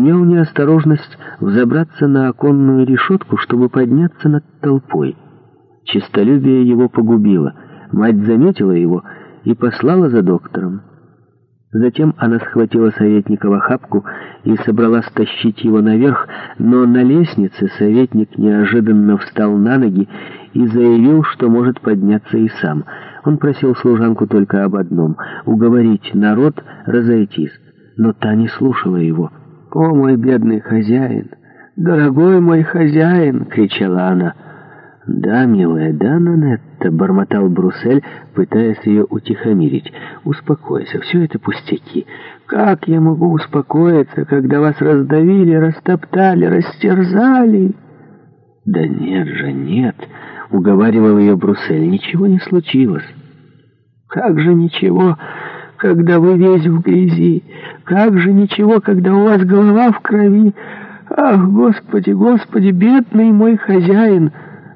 имел неосторожность взобраться на оконную решетку, чтобы подняться над толпой. Честолюбие его погубило. Мать заметила его и послала за доктором. Затем она схватила советника в охапку и собралась тащить его наверх, но на лестнице советник неожиданно встал на ноги и заявил, что может подняться и сам. Он просил служанку только об одном — уговорить народ разойтись, но та не слушала его — «О, мой бедный хозяин! Дорогой мой хозяин!» — кричала она. «Да, милая, да, Нанетта!» — бормотал Бруссель, пытаясь ее утихомирить. «Успокойся, все это пустяки. Как я могу успокоиться, когда вас раздавили, растоптали, растерзали?» «Да нет же, нет!» — уговаривал ее Бруссель. «Ничего не случилось». «Как же ничего, когда вы весь в грязи? Так же ничего, когда у вас голова в крови? Ах, Господи, Господи, бедный мой хозяин!»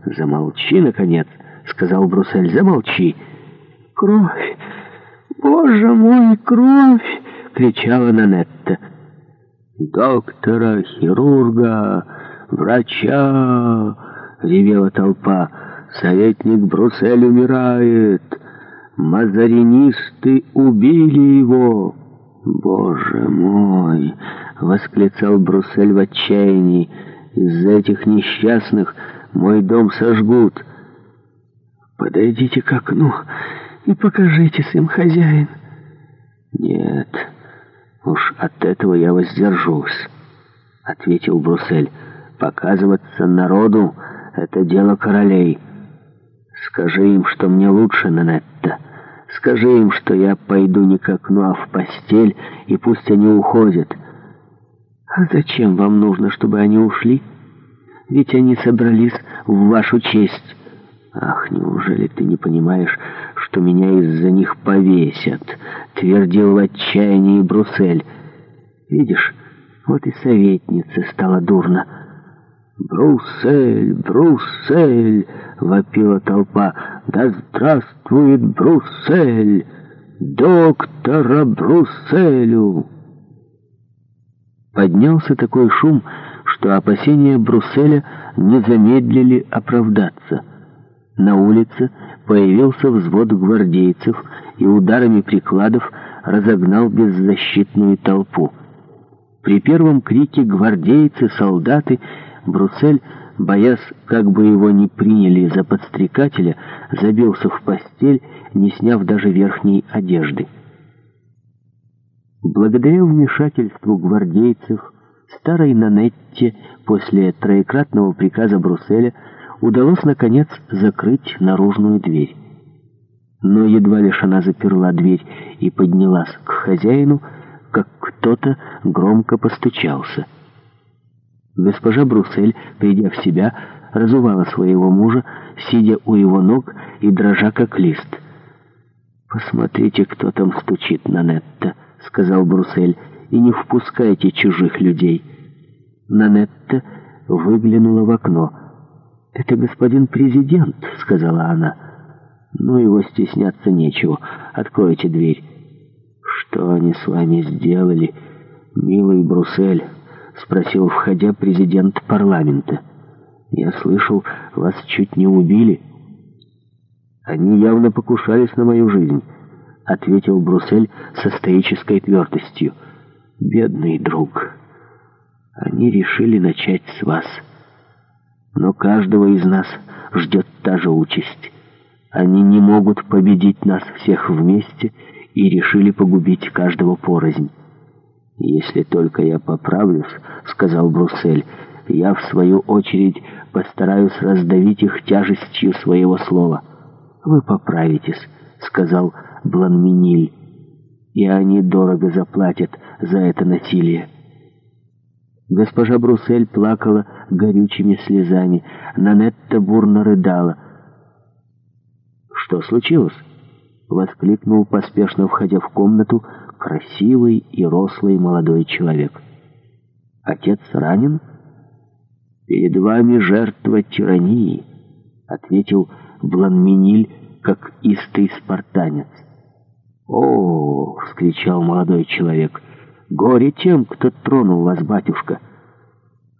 «Замолчи, наконец!» — сказал Бруссель. «Замолчи!» «Кровь! Боже мой, кровь!» — кричала Нанетта. «Доктора, хирурга, врача!» — ревела толпа. «Советник Бруссель умирает! Мазаринисты убили его!» «Боже мой!» — восклицал Бруссель в отчаянии. «Из-за этих несчастных мой дом сожгут!» «Подойдите к окну и покажитесь им, хозяин!» «Нет, уж от этого я воздержусь», — ответил Бруссель. «Показываться народу — это дело королей. Скажи им, что мне лучше, Нанет». Скажи им, что я пойду не к окну, а в постель, и пусть они уходят. А зачем вам нужно, чтобы они ушли? Ведь они собрались в вашу честь. Ах, неужели ты не понимаешь, что меня из-за них повесят? Твердил в отчаянии Бруссель. Видишь, вот и советница стала дурно. «Бруссель! Бруссель!» — вопила толпа. «Да здравствует Бруссель! Доктора Брусселю!» Поднялся такой шум, что опасения Брусселя не замедлили оправдаться. На улице появился взвод гвардейцев и ударами прикладов разогнал беззащитную толпу. При первом крике гвардейцы, солдаты — Бруссель, боясь, как бы его не приняли за подстрекателя, забился в постель, не сняв даже верхней одежды. Благодаря вмешательству гвардейцев, старой Нанетте после троекратного приказа Брусселя удалось, наконец, закрыть наружную дверь. Но едва лишь она заперла дверь и поднялась к хозяину, как кто-то громко постучался — Госпожа Бруссель, придя в себя, разувала своего мужа, сидя у его ног и дрожа как лист. «Посмотрите, кто там стучит на Нетта», — сказал Бруссель, — «и не впускайте чужих людей». Нанетта выглянула в окно. «Это господин президент», — сказала она. «Ну, его стесняться нечего. Откройте дверь». «Что они с вами сделали, милый Бруссель?» — спросил, входя президент парламента. «Я слышал, вас чуть не убили». «Они явно покушались на мою жизнь», — ответил Бруссель со стоической твердостью. «Бедный друг, они решили начать с вас. Но каждого из нас ждет та же участь. Они не могут победить нас всех вместе и решили погубить каждого порознь. «Если только я поправлюсь», — сказал Бруссель, — «я, в свою очередь, постараюсь раздавить их тяжестью своего слова». «Вы поправитесь», — сказал Бланминиль, — «и они дорого заплатят за это насилие». Госпожа Бруссель плакала горючими слезами, Нанетта бурно рыдала. «Что случилось?» — воскликнул, поспешно входя в комнату, — красивый и рослый молодой человек. «Отец ранен?» «Перед вами жертва тирании», — ответил Бланминиль, как истый спартанец. «О!» — вскричал молодой человек. «Горе тем, кто тронул вас, батюшка!»